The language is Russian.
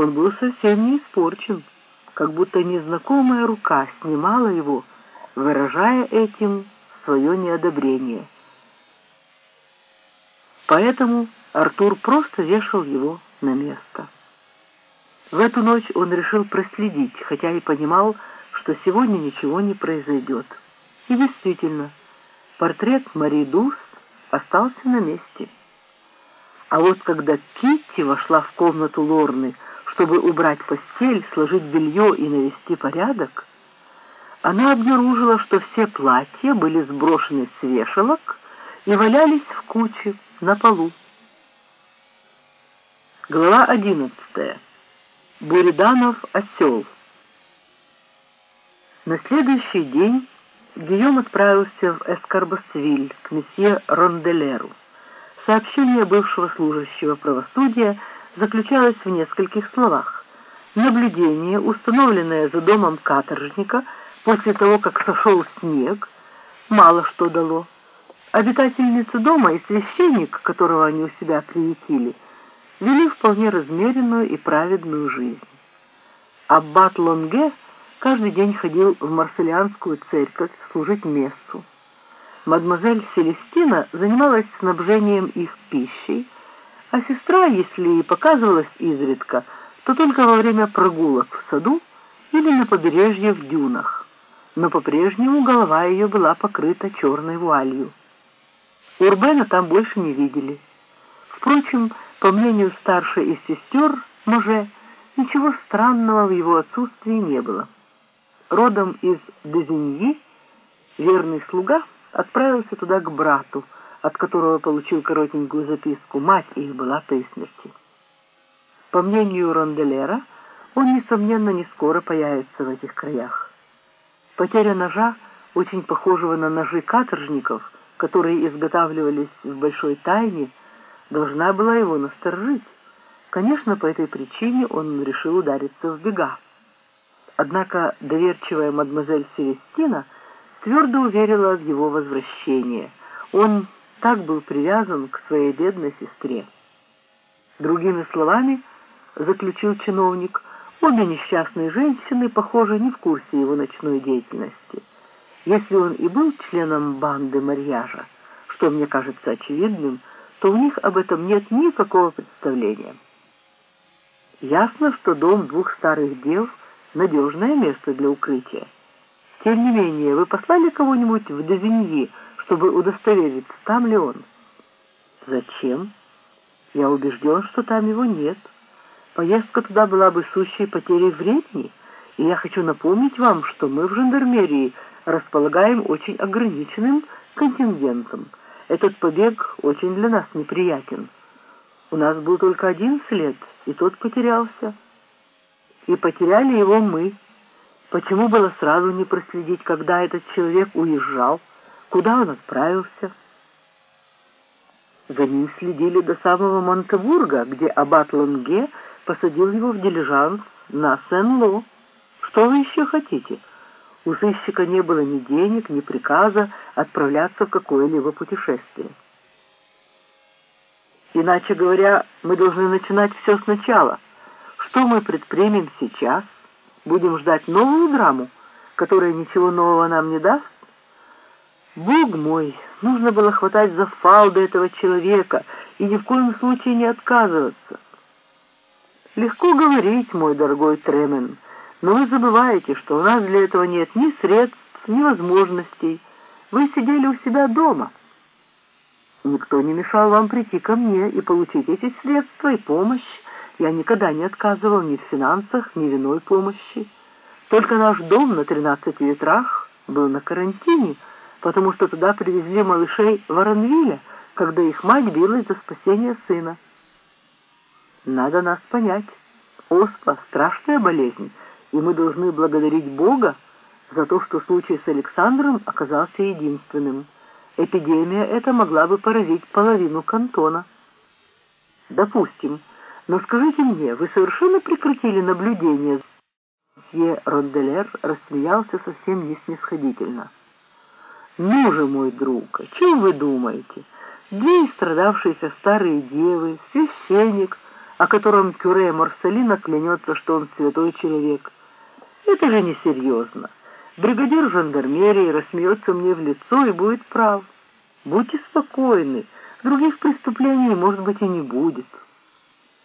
Он был совсем не испорчен, как будто незнакомая рука снимала его, выражая этим свое неодобрение. Поэтому Артур просто вешал его на место. В эту ночь он решил проследить, хотя и понимал, что сегодня ничего не произойдет. И действительно, портрет Мари Дус остался на месте. А вот когда Китти вошла в комнату Лорны, чтобы убрать постель, сложить белье и навести порядок, она обнаружила, что все платья были сброшены с вешалок и валялись в куче на полу. Глава одиннадцатая. Буриданов осел. На следующий день Гийом отправился в Эскарбосвиль к месье Ронделеру. Сообщение бывшего служащего правосудия заключалось в нескольких словах. Наблюдение, установленное за домом каторжника после того, как сошел снег, мало что дало. Обитательница дома и священник, которого они у себя приютили, вели вполне размеренную и праведную жизнь. Аббат Лонге каждый день ходил в Марселианскую церковь служить мессу. Мадемуазель Селестина занималась снабжением их пищей, а сестра, если и показывалась изредка, то только во время прогулок в саду или на побережье в дюнах. Но по-прежнему голова ее была покрыта черной вуалью. Урбена там больше не видели. Впрочем, по мнению старшей из сестер, Може, ничего странного в его отсутствии не было. Родом из Дезиньи, верный слуга отправился туда к брату, от которого получил коротенькую записку. Мать их была при смерти. По мнению Ронделера, он, несомненно, не скоро появится в этих краях. Потеря ножа, очень похожего на ножи каторжников, которые изготавливались в большой тайне, должна была его насторожить. Конечно, по этой причине он решил удариться в бега. Однако доверчивая мадемуазель Селестина твердо уверила в его возвращение. Он так был привязан к своей бедной сестре. Другими словами, заключил чиновник, обе несчастные женщины, похоже, не в курсе его ночной деятельности. Если он и был членом банды марьяжа, что мне кажется очевидным, то у них об этом нет никакого представления. Ясно, что дом двух старых дев — надежное место для укрытия. Тем не менее, вы послали кого-нибудь в Дезиньи, чтобы удостовериться, там ли он? Зачем? Я убежден, что там его нет. Поездка туда была бы сущей потерей времени, и я хочу напомнить вам, что мы в жандармерии располагаем очень ограниченным контингентом. Этот побег очень для нас неприятен. У нас был только один след, и тот потерялся. И потеряли его мы. Почему было сразу не проследить, когда этот человек уезжал? Куда он отправился? За ним следили до самого Монтебурга, где аббат Ланге посадил его в дилижанс на Сен-Ло. Что вы еще хотите? У сыщика не было ни денег, ни приказа отправляться в какое-либо путешествие. Иначе говоря, мы должны начинать все сначала. Что мы предпримем сейчас? Будем ждать новую драму, которая ничего нового нам не даст? Бог мой, нужно было хватать за фалды этого человека и ни в коем случае не отказываться. Легко говорить, мой дорогой Тремен, но вы забываете, что у нас для этого нет ни средств, ни возможностей. Вы сидели у себя дома. Никто не мешал вам прийти ко мне и получить эти средства и помощь. Я никогда не отказывал ни в финансах, ни в иной помощи. Только наш дом на тринадцати ветрах был на карантине, потому что туда привезли малышей Воронвиля, когда их мать билась за спасение сына. Надо нас понять. Оспа — страшная болезнь, и мы должны благодарить Бога за то, что случай с Александром оказался единственным. Эпидемия эта могла бы поразить половину кантона. Допустим. Но скажите мне, вы совершенно прекратили наблюдение? Е. Ронделер рассмеялся совсем не снисходительно. «Ну же, мой друг, о чем вы думаете? Две страдавшиеся старые девы, священник, о котором Кюре Марселина клянется, что он святой человек. Это же несерьезно. Бригадир жандармерии рассмеется мне в лицо и будет прав. Будьте спокойны, других преступлений, может быть, и не будет».